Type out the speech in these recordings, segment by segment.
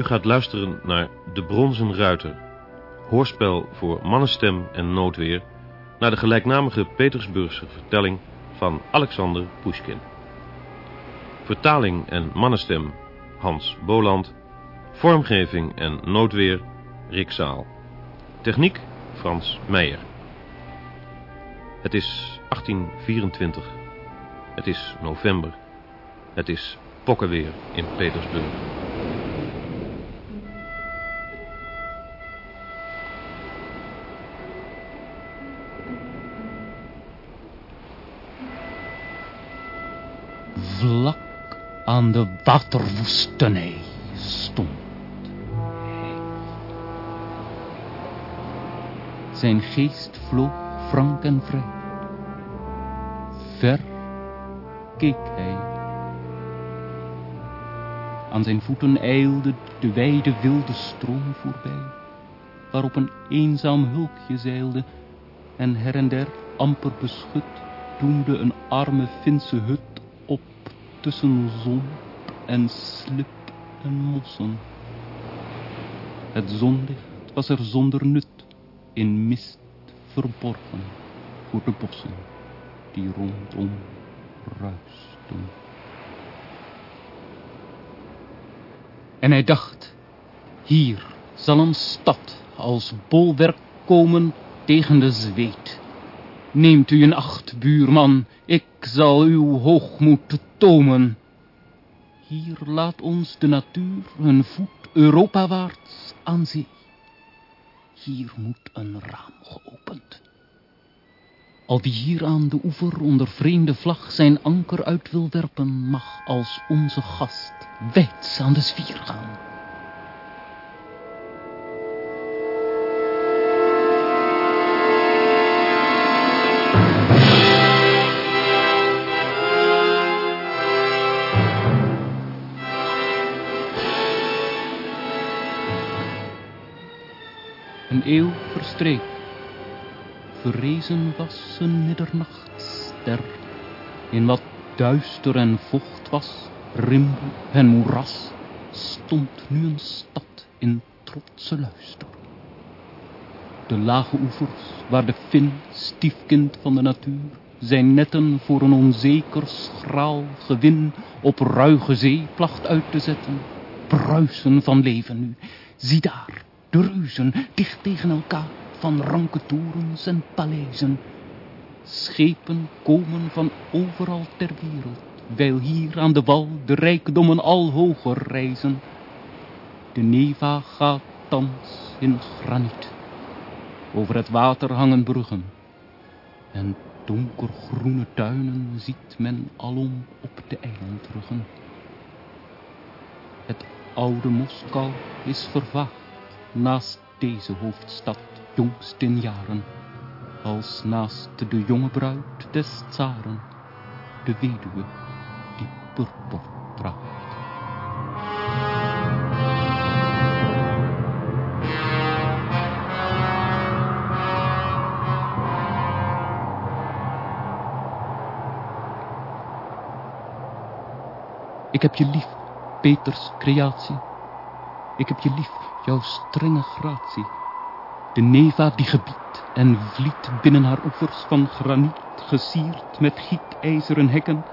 U gaat luisteren naar De Bronzen Ruiter, hoorspel voor mannenstem en noodweer, naar de gelijknamige Petersburgse vertelling van Alexander Pushkin. Vertaling en mannenstem Hans Boland, vormgeving en noodweer Rick Zaal. Techniek Frans Meijer. Het is 1824. Het is november. Het is pokkenweer in Petersburg. Aan de waterwoestenij stond. Zijn geest vloog frank en vrij. Ver keek hij. Aan zijn voeten eilde de wijde wilde stroom voorbij, waarop een eenzaam hulkje zeilde en her en der amper beschut doemde een arme Finse hut tussen zon en slip en mossen. Het zonlicht was er zonder nut, in mist verborgen voor de bossen die rondom ruisten. En hij dacht, hier zal een stad als bolwerk komen tegen de zweet. Neemt u in acht, buurman, ik zal uw hoogmoed tomen. Hier laat ons de natuur een voet Europawaarts aan zee. Hier moet een raam geopend. Al wie hier aan de oever onder vreemde vlag zijn anker uit wil werpen, mag als onze gast wijds aan de zwier gaan. Eeuw verstreek. Verrezen was een middernachtsster. In wat duister en vocht was, rimpel en moeras, stond nu een stad in trotse luister. De lage oevers, waar de Fin, stiefkind van de natuur, zijn netten voor een onzeker schraal gewin op ruige zee placht uit te zetten. Bruisen van leven nu, zie daar, de dicht tegen elkaar, van ranke torens en paleizen. Schepen komen van overal ter wereld, wijl hier aan de wal de rijkdommen al hoger rijzen. De Neva gaat thans in graniet. Over het water hangen bruggen. En donkergroene tuinen ziet men alom op de eilandruggen. Het oude Moskou is vervaagd naast deze hoofdstad jongst in jaren, als naast de jonge bruid des tsaren, de weduwe die purper draagt. Ik heb je lief, Peters creatie. Ik heb je lief, jouw strenge gratie. De neva die gebiedt en vliet binnen haar oevers van graniet, gesierd met gietijzeren hekken.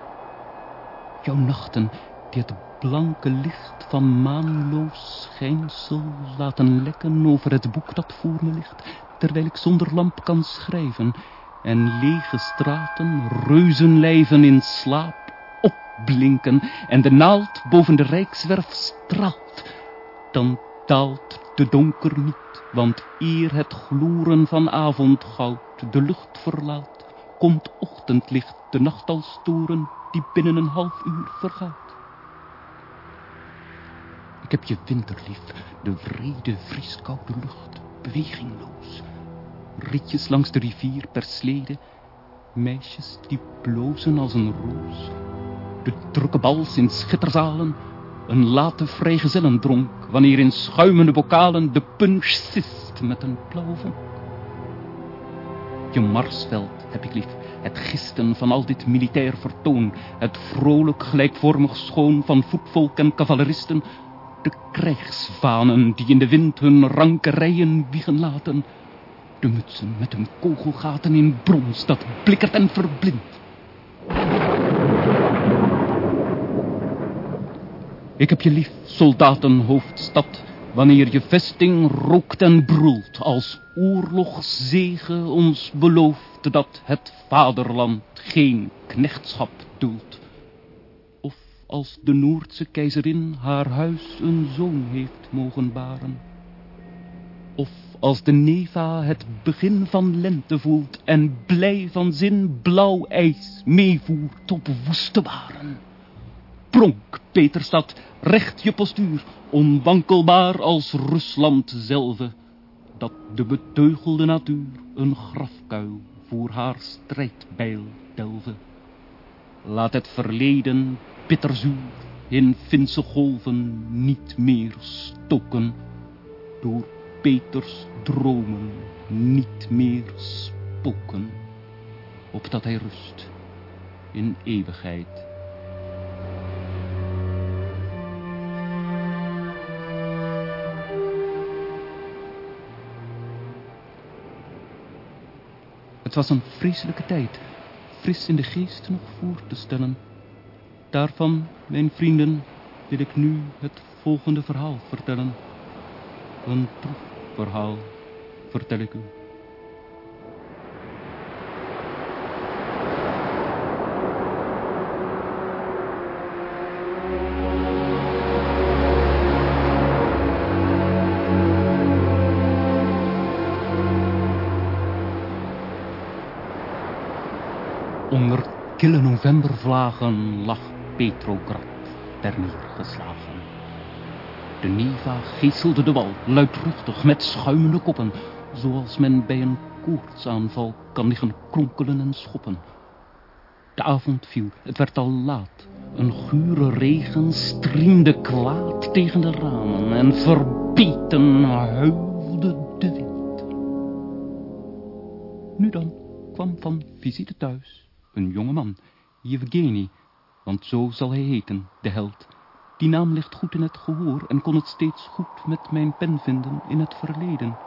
Jouw nachten die het blanke licht van maanloos schijnsel laten lekken over het boek dat voor me ligt, terwijl ik zonder lamp kan schrijven en lege straten, reuzenlijven in slaap opblinken en de naald boven de rijkswerf straalt, dan daalt de donker niet, want eer het gloren van avondgoud de lucht verlaat, komt ochtendlicht de nacht al storen die binnen een half uur vergaat. Ik heb je winterlief, de vrede vrieskoude lucht, bewegingloos. Ritjes langs de rivier per slede, meisjes die blozen als een roos. De drukke bals in schitterzalen, een late vrijgezellendronk, wanneer in schuimende bokalen de punch sist met een blauwe. Je marsveld heb ik lief, het gisten van al dit militair vertoon, het vrolijk gelijkvormig schoon van voetvolk en cavaleristen, de krijgsvanen die in de wind hun ranke rijen wiegen laten. De mutsen met hun kogelgaten in brons dat blikkert en verblindt. Ik heb je lief, soldatenhoofdstad, wanneer je vesting rookt en broelt, als oorlogszege ons belooft dat het vaderland geen knechtschap doelt. Of als de Noordse keizerin haar huis een zoon heeft mogen baren. Of als de Neva het begin van lente voelt en blij van zin blauw ijs meevoert op woeste baren. Pronk, Peterstad, recht je postuur, onwankelbaar als Rusland zelve, dat de beteugelde natuur een grafkuil voor haar strijdbijl delve. Laat het verleden bitterzuur in Finse golven niet meer stoken, door Peters dromen niet meer spoken, opdat hij rust in eeuwigheid. Het was een vreselijke tijd, fris in de geest nog voor te stellen. Daarvan, mijn vrienden, wil ik nu het volgende verhaal vertellen. Een troef verhaal, vertel ik u. novembervlagen lag Petrograd ter neergeslagen. De Neva geeselde de wal, luidruchtig met schuimende koppen, zoals men bij een koortsaanval kan liggen kronkelen en schoppen. De avond viel, het werd al laat. Een gure regen striemde kwaad tegen de ramen en verbeten huilde de wind. Nu dan kwam van visite thuis een jonge man, Yevgeny, want zo zal hij heten, de held. Die naam ligt goed in het gehoor en kon het steeds goed met mijn pen vinden in het verleden.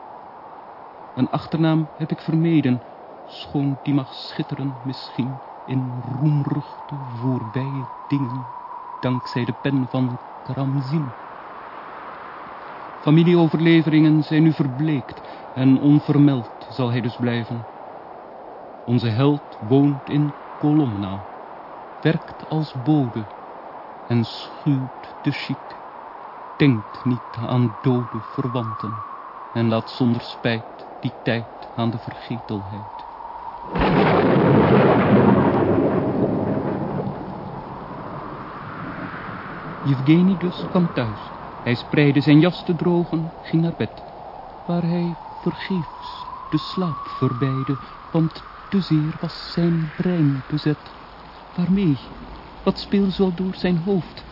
Een achternaam heb ik vermeden, schoon die mag schitteren misschien in roemruchte voorbije dingen, dankzij de pen van Karamzin. Familieoverleveringen zijn nu verbleekt en onvermeld zal hij dus blijven. Onze held woont in Kolomna, werkt als bode en schuwt de chic. Denkt niet aan dode verwanten en laat zonder spijt die tijd aan de vergetelheid. Yevgeny dus kwam thuis. Hij spreidde zijn jas te drogen, ging naar bed, waar hij vergeefs de slaap verbeide, want te zeer was zijn brein bezet. Waarmee? Wat speelde zo door zijn hoofd?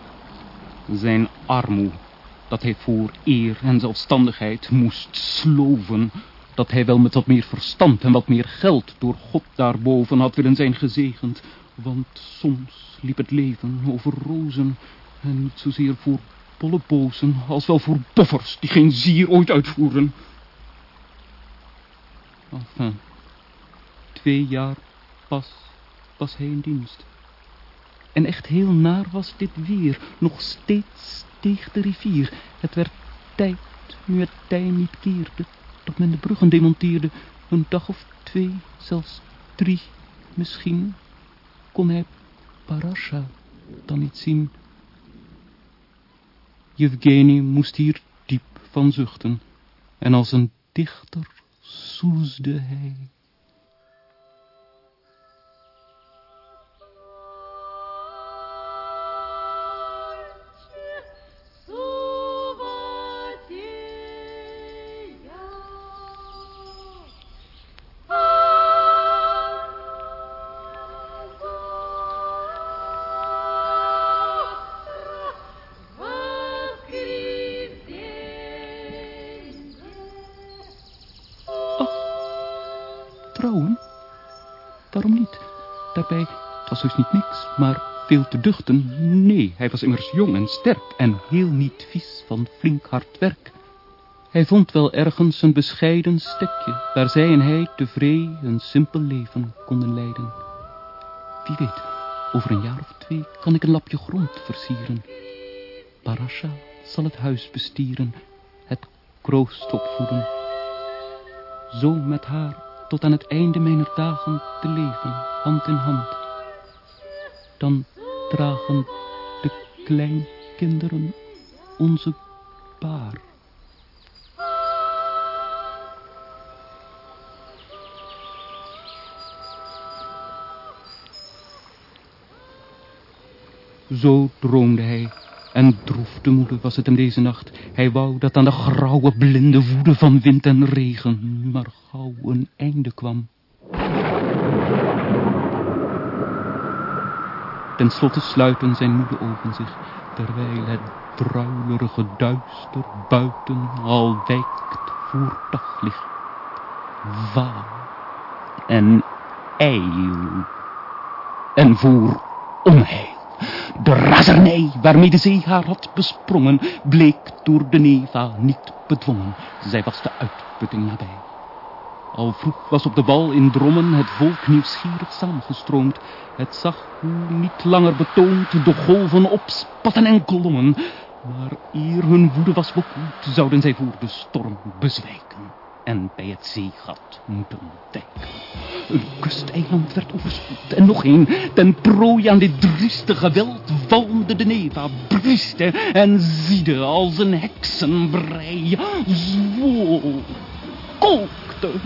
Zijn armoe, dat hij voor eer en zelfstandigheid moest sloven, dat hij wel met wat meer verstand en wat meer geld door God daarboven had willen zijn gezegend, want soms liep het leven over rozen en niet zozeer voor bollebozen als wel voor buffers die geen zier ooit uitvoeren. Enfin, twee jaar pas was hij in dienst. En echt heel naar was dit weer. Nog steeds steeg de rivier. Het werd tijd, nu het tij niet keerde, dat men de bruggen demonteerde. Een dag of twee, zelfs drie, misschien, kon hij Parasha dan niet zien. Yevgeny moest hier diep van zuchten. En als een dichter soesde hij. Veel te duchten. Nee, hij was immers jong en sterk en heel niet vies van flink hard werk. Hij vond wel ergens een bescheiden stekje, waar zij en hij tevreden een simpel leven konden leiden. Wie weet, over een jaar of twee kan ik een lapje grond versieren. Parasha zal het huis bestieren, het kroost opvoeden. Zo met haar tot aan het einde mijner dagen te leven, hand in hand. Dan dragen de kleinkinderen onze baar. Zo droomde hij. En droef de moede was het hem deze nacht. Hij wou dat aan de grauwe blinde woede van wind en regen maar gauw een einde kwam. Ten slotte sluiten zijn moede ogen zich, terwijl het druilerige duister buiten al wijkt voor daglicht. Waar en ijl en voor onheil. De razernij waarmee de zee haar had besprongen, bleek door de neva niet bedwongen. Zij was de uitputting nabij. Al vroeg was op de wal in Drommen het volk nieuwsgierig samengestroomd. Het zag hoe niet langer betoond de golven opspatten en klommen. Maar eer hun woede was bekoeld, zouden zij voor de storm bezwijken en bij het zeegat moeten dekken. Een kusteiland werd overspoeld en nog een. Ten prooi aan dit drieste geweld walmde de neva, brieste en ziede als een heksenbrei. Zwol, kookte,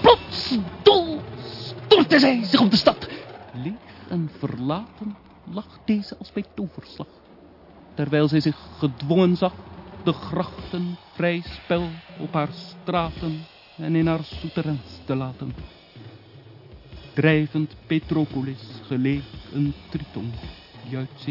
plots dol, stortte zij zich op de stad. Leeg en verlaten lag deze als bij toverslag. Terwijl zij zich gedwongen zag de grachten vrij spel op haar straten en in haar souterrains te laten. Drijvend Petropolis geleek een triton die uit.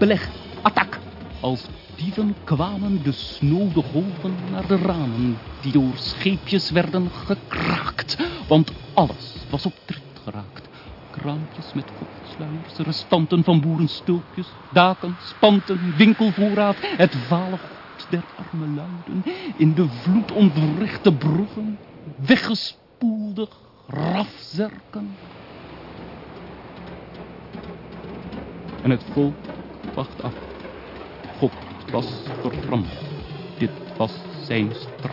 Beleg, attack! Als dieven kwamen de snode golven naar de ramen, die door scheepjes werden gekraakt, want alles was op trit geraakt. Kraampjes met vochtsluiers, restanten van boerenstulpjes, daken, spanten, winkelvoorraad, het vale god der arme luiden, in de vloed ontwrichte bruggen, weggespoelde grafzerken. En het volk wacht af. God was verbrand. Dit was zijn straf.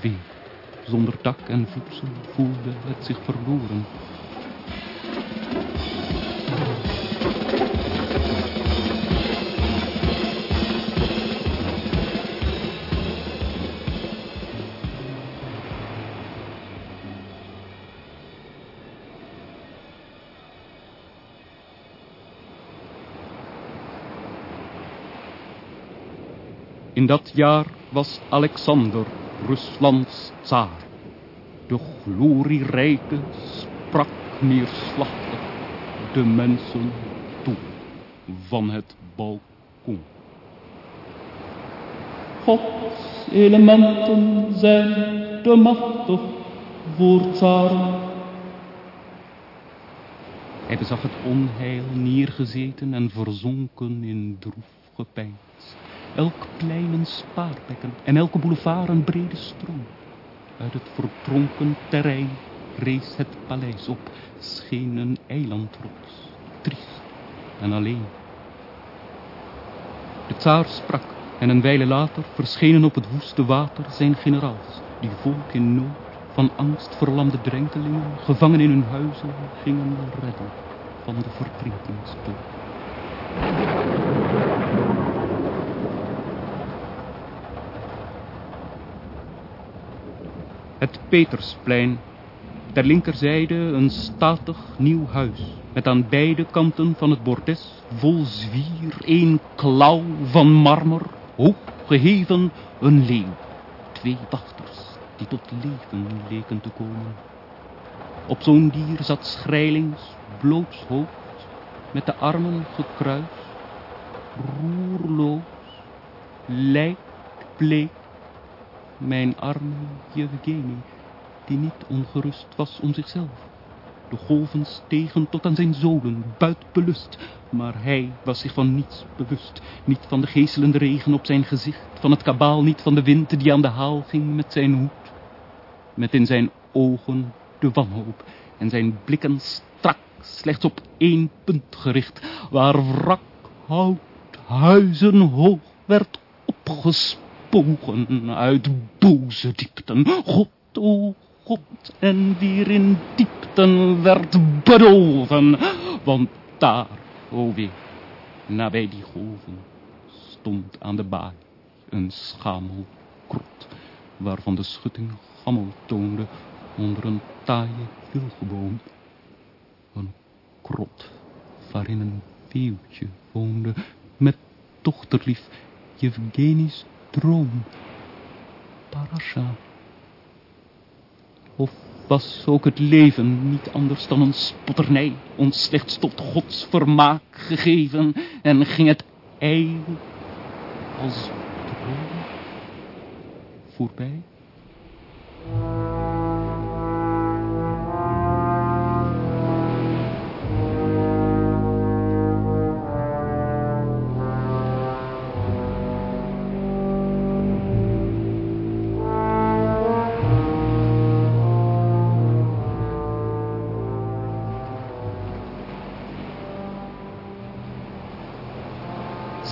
Weer, zonder dak en voedsel, voelde het zich verloren. In dat jaar was Alexander Ruslands tsaar. De glorierijke sprak neerslachtig de mensen toe van het balkon. Gods elementen zijn te machtig voor tsaren. Hij bezag het onheil neergezeten en verzonken in droef gepeins. Elk plein een spaarbekken en elke boulevard een brede stroom. Uit het vertronken terrein rees het paleis op, scheen een eilandrots, triest en alleen. De tsaar sprak en een wijle later verschenen op het woeste water zijn generaals, die volk in nood van angst verlamde drenkelingen, gevangen in hun huizen, gingen redden van de verdrinkingsdood. Het Petersplein. Ter linkerzijde een statig nieuw huis. Met aan beide kanten van het bordes vol zwier een klauw van marmer. Hoog geheven een leeuw. Twee wachters die tot leven leken te komen. Op zo'n dier zat schrijlings blootshoofd met de armen gekruist, roerloos, lijkbleek, mijn arme Yevgeny, die niet ongerust was om zichzelf. De golven stegen tot aan zijn zolen, buitbelust, maar hij was zich van niets bewust. Niet van de geestelende regen op zijn gezicht, van het kabaal, niet van de wind die aan de haal ging met zijn hoed. Met in zijn ogen de wanhoop en zijn blikken strak, slechts op één punt gericht, waar wrak hout huizenhoog werd opgespogen uit boze diepten. God, o God, en weer in diepten werd bedolven, want daar, o weer, nabij die golven, stond aan de baai een schamel krot, waarvan de schutting gammel toonde onder een taaie wilgeboom. Een krot waarin een weeuwtje woonde met dochterlief Yevgenie's droom. Parasha. Of was ook het leven niet anders dan een spotternij, ons slechts tot Gods vermaak gegeven, en ging het eeuw als droom voorbij?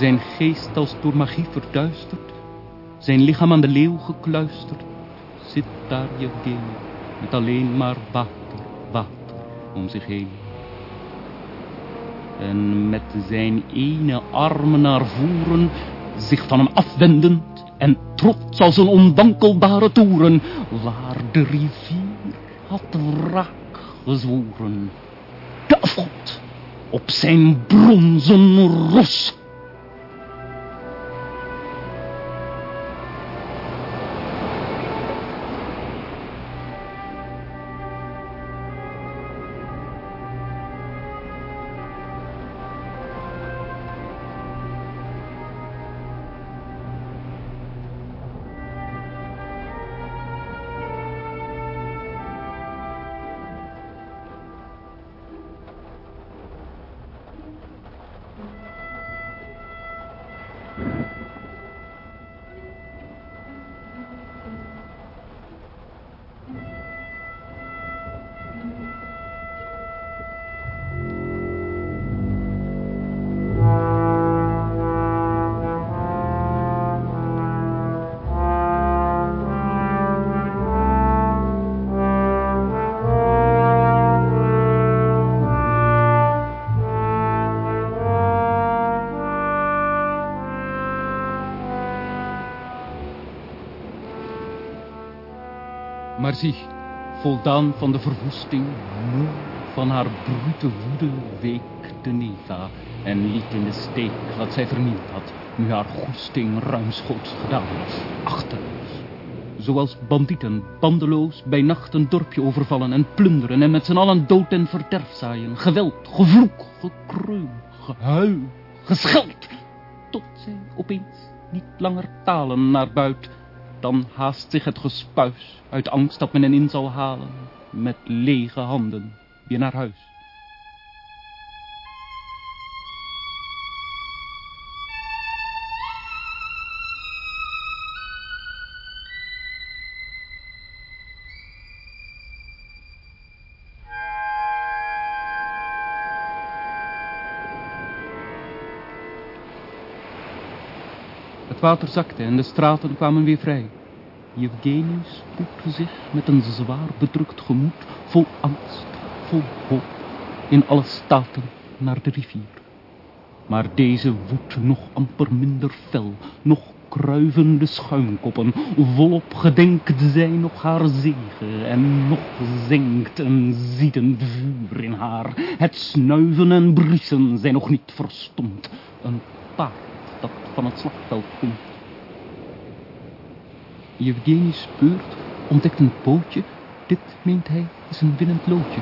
Zijn geest als door magie verduisterd, zijn lichaam aan de leeuw gekluisterd, zit daar Yevgeny met alleen maar water, water om zich heen. En met zijn ene arm naar voren, zich van hem afwendend en trots als een onwankelbare toeren, waar de rivier had wraak gezworen. De afgod op zijn bronzen ros Maar zie, voldaan van de verwoesting, moe van haar brute woede, week de Neva en liet in de steek wat zij vernield had, nu haar goesting ruimschoots gedaan was, achterloos. Zoals bandieten, bandeloos, bij nacht een dorpje overvallen en plunderen en met z'n allen dood en verderf zaaien, geweld, gevloek, gekreun, gehuil, gescheld, tot zij opeens niet langer talen naar buiten dan haast zich het gespuis uit angst dat men hen in zal halen, met lege handen weer naar huis. Water zakte en de straten kwamen weer vrij. Yevgeny spoedde zich met een zwaar bedrukt gemoed, vol angst, vol hoop, in alle staten naar de rivier. Maar deze woedt nog amper minder fel, nog kruiven de schuimkoppen, volop gedenkt zij nog haar zege, en nog zingt een ziedend vuur in haar. Het snuiven en briesen zijn nog niet verstomd, een paard dat van het slagveld komt. Speurt, ontdekt een pootje. Dit, meent hij, is een winnend loodje.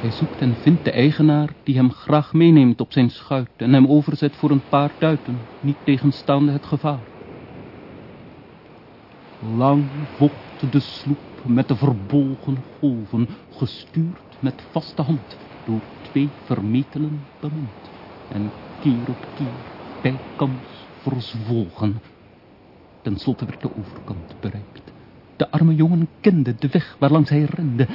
Hij zoekt en vindt de eigenaar die hem graag meeneemt op zijn schuit en hem overzet voor een paar duiten, niet tegenstaande het gevaar. Lang vocht de sloep met de verbolgen golven, gestuurd met vaste hand door twee vermetelen bemind. En keer op keer bijkans verzwolgen. Ten slotte werd de overkant bereikt. De arme jongen kende de weg waarlangs hij rende,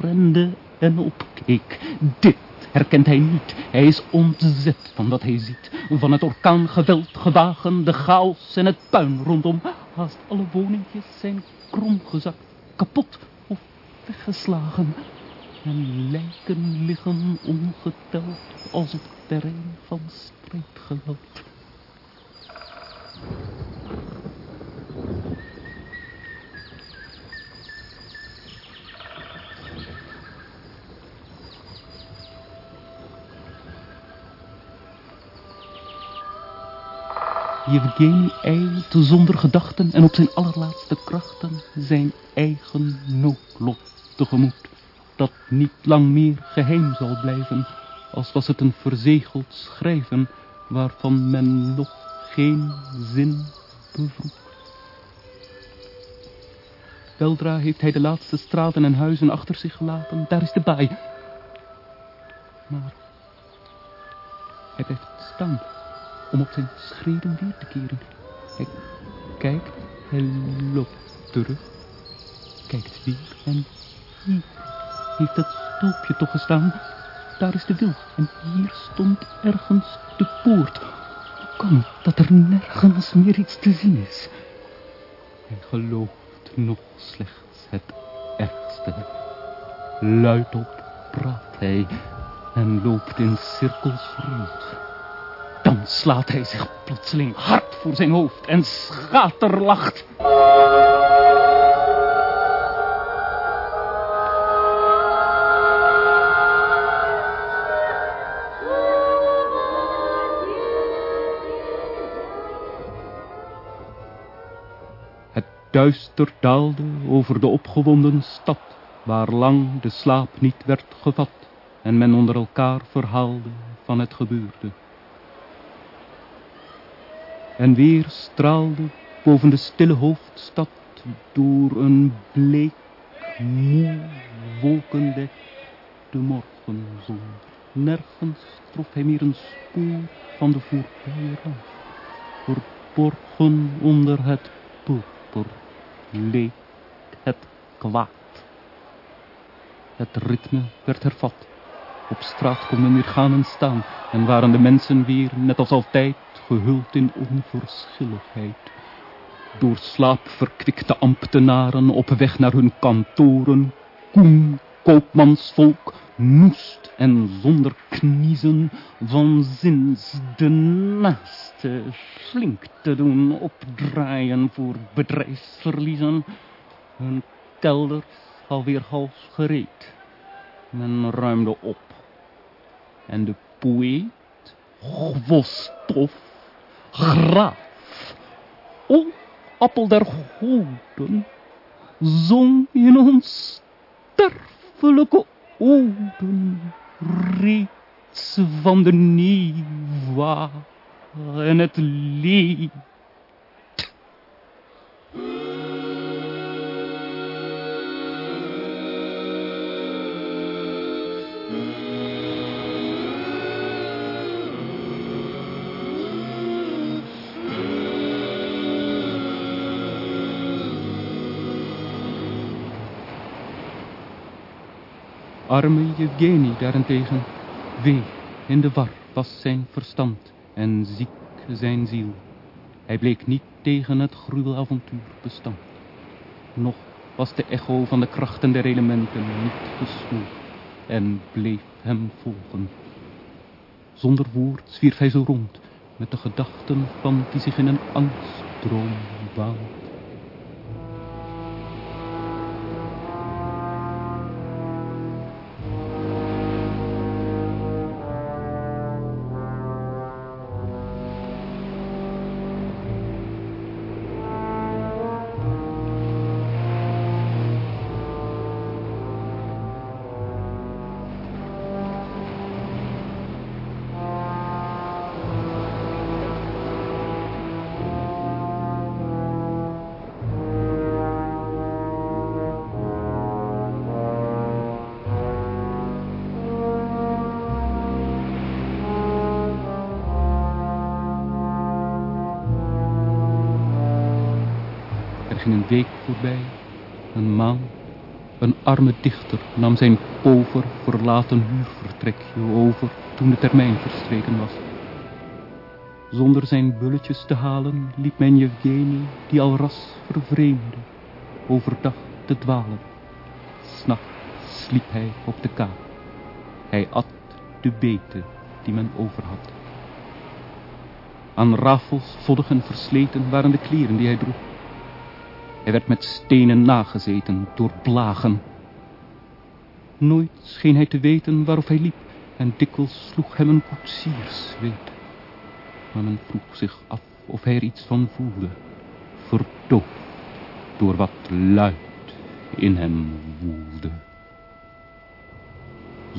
rende en opkeek. Dit herkent hij niet. Hij is ontzet van wat hij ziet. Van het orkaangeweld gewagen, de chaos en het puin rondom. Haast alle woningjes zijn kromgezakt, kapot of weggeslagen. En lijken liggen ongeteld als het terrein van strijdgeweld. Yevgeny eilt zonder gedachten en op zijn allerlaatste krachten zijn eigen noodlot tegemoet, dat niet lang meer geheim zal blijven, als was het een verzegeld schrijven, waarvan men nog geen zin bevroeg. Weldra heeft hij de laatste straten en huizen achter zich gelaten, daar is de baai. Maar hij blijft staan om op zijn schreden weer te keren. Hij kijkt, hij loopt terug, kijkt weer en hier heeft het stulpje toch gestaan. Daar is de wil en hier stond ergens de poort. Hoe kan het dat er nergens meer iets te zien is? Hij gelooft nog slechts het ergste. Luidop praat hij en loopt in cirkels rond. Slaat hij zich plotseling hard voor zijn hoofd en schaterlacht. Het duister daalde over de opgewonden stad, waar lang de slaap niet werd gevat en men onder elkaar verhaalde van het gebeurde. En weer straalde boven de stille hoofdstad door een bleek, moe wolkendek de morgenzon. Nergens trof hij meer een spoor van de voorbije rand. Verborgen onder het purper leek het kwaad. Het ritme werd hervat. Op straat kon men weer gaan en staan en waren de mensen weer, net als altijd, gehuld in onverschilligheid. Door slaap verkwikte ambtenaren op weg naar hun kantoren, koen, koopmansvolk, noest en zonder kniezen, van zins de naaste flink te doen opdraaien voor bedrijfsverliezen. Hun kelders alweer half gereed. Men ruimde op. En de poëet, Gwostof, graaf, o appel der goden, zong in ons sterfelijke oden reeds van de Niva en het leed. Arme Yevgeny daarentegen, wee, in de war was zijn verstand en ziek zijn ziel. Hij bleek niet tegen het gruwelavontuur bestand. Nog was de echo van de krachten der elementen niet gesmoord en bleef hem volgen. Zonder woord zwierf hij zo rond, met de gedachten van die zich in een angstdroom waant. Er ging een week voorbij, een maand. Een arme dichter nam zijn pover verlaten huurvertrekje over toen de termijn verstreken was. Zonder zijn bulletjes te halen liep mijn Yevgeny, die al ras vervreemde, overdag te dwalen. S'nachts sliep hij op de kaap. Hij at de beten die men over had. Aan rafels, voddig en versleten waren de kleren die hij droeg. Hij werd met stenen nagezeten door blagen. Nooit scheen hij te weten waarop hij liep en dikwijls sloeg hem een koetsierszweet. Maar men vroeg zich af of hij er iets van voelde, verdoofd door wat luid in hem woelde.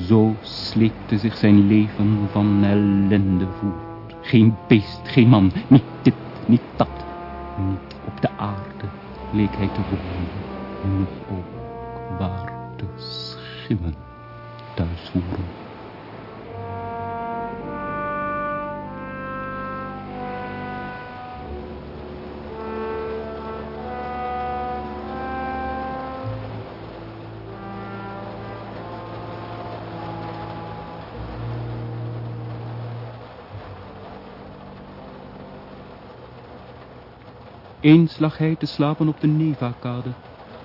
Zo sleepte zich zijn leven van ellende voort. Geen beest, geen man, niet dit, niet dat. Niet op de aarde leek hij te wonen, nog ook waar de schimmen thuis horen. Eens lag hij te slapen op de Nevakade.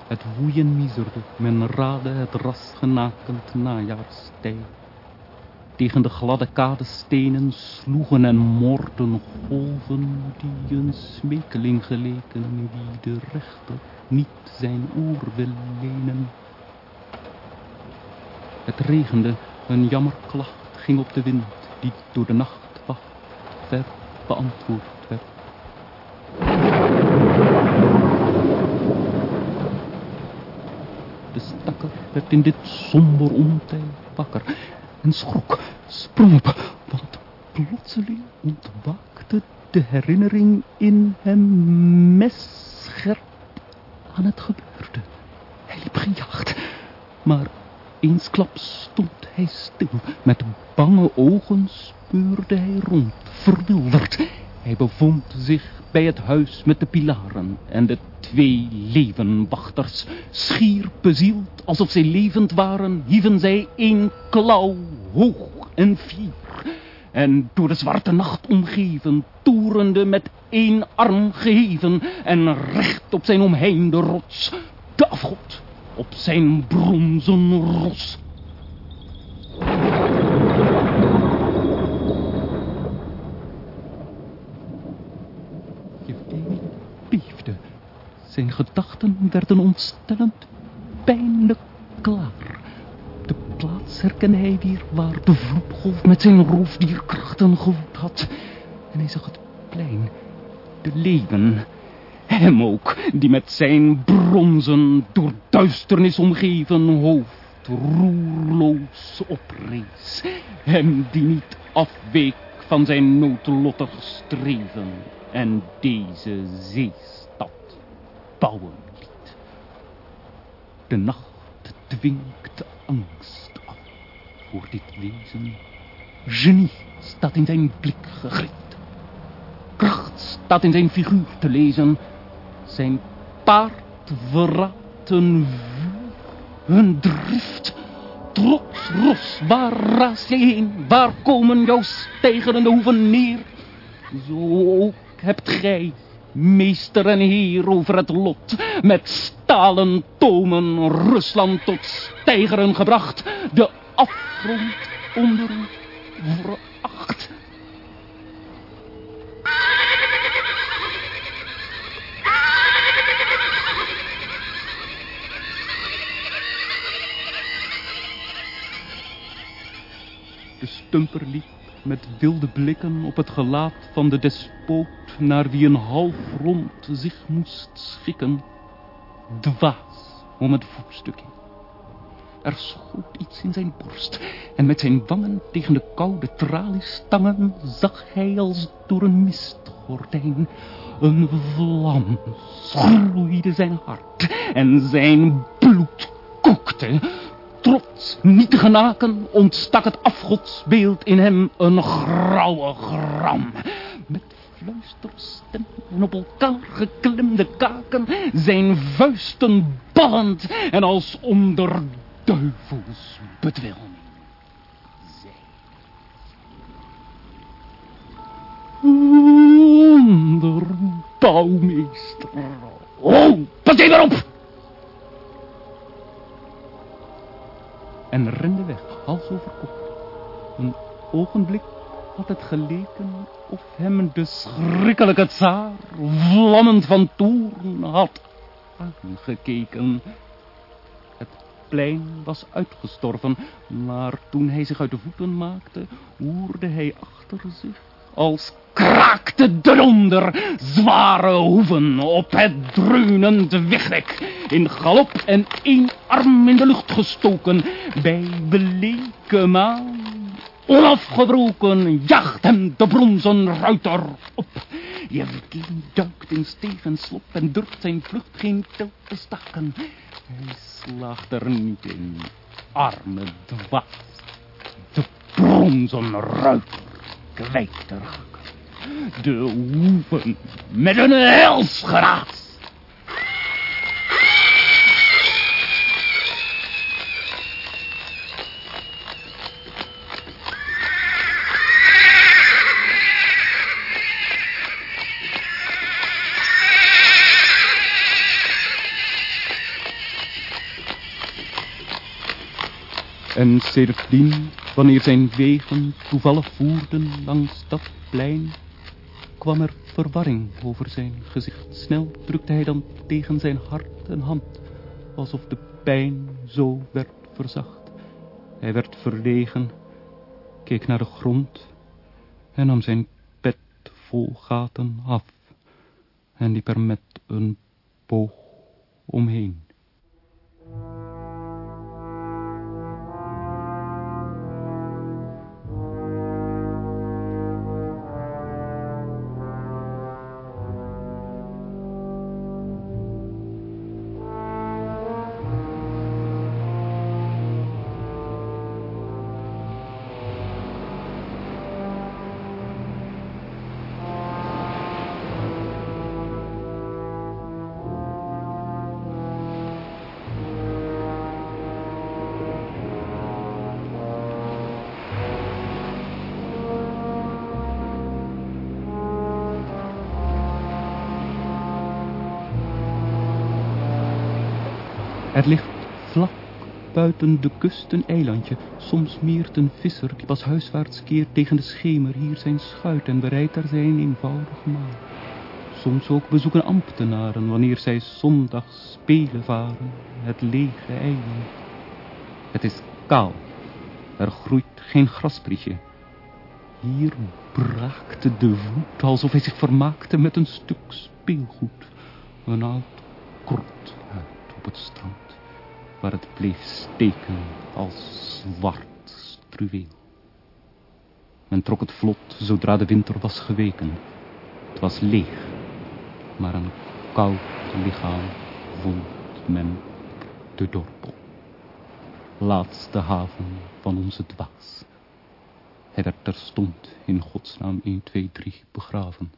Het woeien miserde, men raadde het ras genakend najaarstij. Tegen de gladde kadestenen sloegen en morden golven die een smekeling geleken, wie de rechter niet zijn oor wil lenen. Het regende, een jammerklacht ging op de wind, die door de nacht wacht, ver beantwoord werd. De stakker in dit somber ontij wakker en schrok, sprong op, want plotseling ontwaakte de herinnering in hem messcherp aan het gebeurde. Hij liep gejaagd, maar eensklaps stond hij stil. Met bange ogen speurde hij rond, verwilderd. Hij bevond zich bij het huis met de pilaren en de twee levenwachters. Schier bezield, alsof zij levend waren, hieven zij één klauw hoog en fier. En door de zwarte nacht omgeven, toerende met één arm geheven en recht op zijn omheinde rots, de afgod op zijn bronzen ros. Yevgeny beefde. Zijn gedachten werden ontstellend pijnlijk klaar. De plaats herkende hij weer waar de vloedgolf met zijn roofdierkrachten gewoed had. En hij zag het plein, de leeuwen, hem ook, die met zijn bronzen, door duisternis omgeven hoofd roerloos oprees. Hem die niet afweek van zijn noodlottig streven en deze zeestad bouwen liet. De nacht dwingt angst af voor dit wezen. Genie staat in zijn blik gegrift. Kracht staat in zijn figuur te lezen. Zijn paard verraadt een vuur, een drift. Trots, ros, waar raas jij heen? Waar komen jouw stijgerende hoeven neer? Zo ook hebt gij, meester en heer over het lot, met stalen tomen Rusland tot stijgeren gebracht, de afgrond onder veracht. De stumper liep met wilde blikken op het gelaat van de despoot, naar wie een half rond zich moest schikken. Dwaas om het voetstukje. Er schoot iets in zijn borst, en met zijn wangen tegen de koude traliestangen zag hij als door een mistgordijn. Een vlam schroeide zijn hart, en zijn bloed kookte. Trots, niet genaken, ontstak het afgodsbeeld in hem een grauwe gram. Met fluisterstem en op elkaar geklemde kaken, zijn vuisten ballend en als onder duivels bedwelming. Onderbouwmeester. Oh, pas even op! En rende weg, hals over kop. Een ogenblik had het geleken of hem de schrikkelijke tsaar, vlammend van toorn, had aangekeken. Het plein was uitgestorven, maar toen hij zich uit de voeten maakte, hoorde hij achter zich als kraakte de donder, zware hoeven op het dreunend wegdek, in galop en één arm in de lucht gestoken, bij beleke maan. Onafgebroken jacht hem de bronzen ruiter op. Jerkin duikt in steeg en slop en durft zijn vlucht geen tel te. Hij slaagt er niet in, arme dwaas. De bronzen ruiter kwijt te raken. De hoeven met een helsgeraas. En sindsdien, wanneer zijn wegen toevallig voerden langs dat plein, kwam er verwarring over zijn gezicht. Snel drukte hij dan tegen zijn hart een hand, alsof de pijn zo werd verzacht. Hij werd verlegen, keek naar de grond en nam zijn pet vol gaten af en liep er met een boog omheen. De kust een eilandje. Soms meert een visser die pas huiswaarts keert tegen de schemer hier zijn schuit en bereidt daar zijn eenvoudig maal. Soms ook bezoeken ambtenaren wanneer zij zondags spelen varen het lege eiland. Het is kaal. Er groeit geen grasprietje. Hier braakte de voet alsof hij zich vermaakte met een stuk speelgoed. Een oud krothuid op het strand, waar het bleef steken als zwart struweel. Men trok het vlot zodra de winter was geweken. Het was leeg, maar een koud lichaam voelt men de dorpel. Laatste haven van onze dwaas. Hij werd terstond in godsnaam 1, 2, 3 begraven.